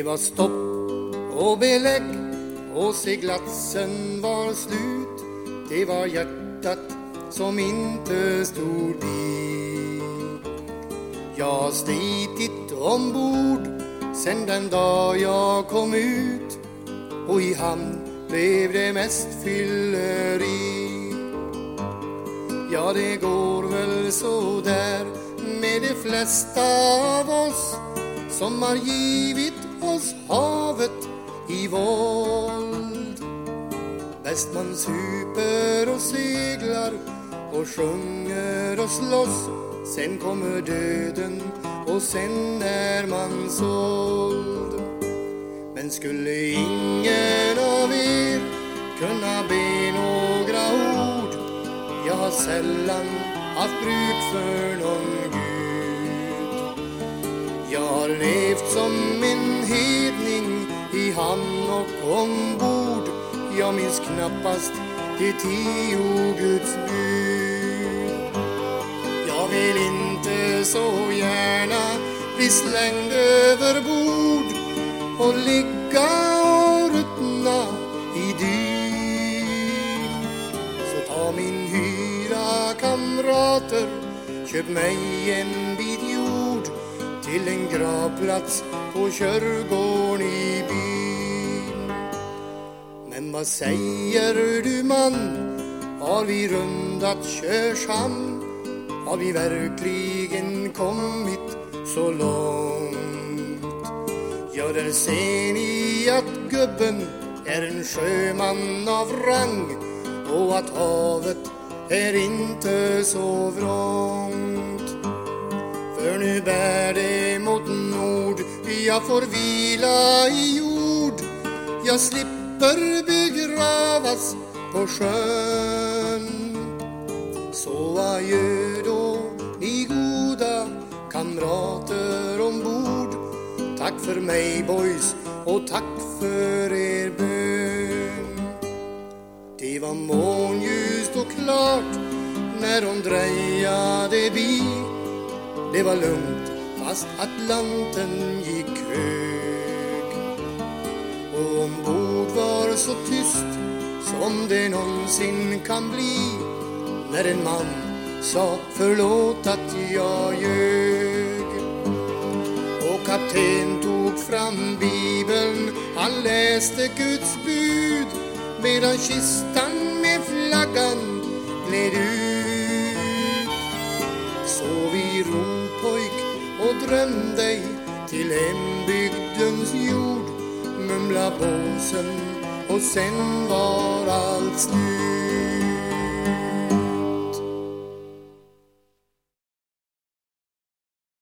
Det var stopp och belägg och seglatsen var slut. Det var hjärtat som inte stod bi. Jag har slitit ombord sen den dag jag kom ut och i hamn blev det mest fylleri. Ja, det går väl så där med de flesta av oss som har givit oss havet i våld. Bäst man super och seglar och sjunger och slåss. Sen kommer döden och sen är man såld. Men skulle ingen av er kunna be några ord? Jag har sällan haft bruk för någon gud. Jag har levt som en hedning i hamn och ombord Jag minns knappast de tio Guds bud. Jag vill inte så gärna bli slängd över bord och ligga och ruttna i dyn Så ta min hyra kamrater, köp mig en bit till en gravplats på Körgården i byn Men vad säger du man, har vi rundat Körshamn? Har vi verkligen kommit så långt? Ja, där ser ni att gubben är en sjöman av rang och att havet är inte så vrångt. För nu bär det mot nord, jag får vila i jord. Jag slipper begravas på sjön. Så adjö då, ni goda kamrater ombord. Tack för mig boys och tack för er bön. Det var månljust och klart när de drejade bi. Det var lugnt fast Atlanten gick hög. Och ombord var så tyst som det någonsin kan bli när en man sa förlåt att jag ljög. Och kapten tog fram bibeln, han läste Guds bud medan kistan med flaggan gled ut. Dröm dig till hembygdens jord mumla båsen och sen var allt slut.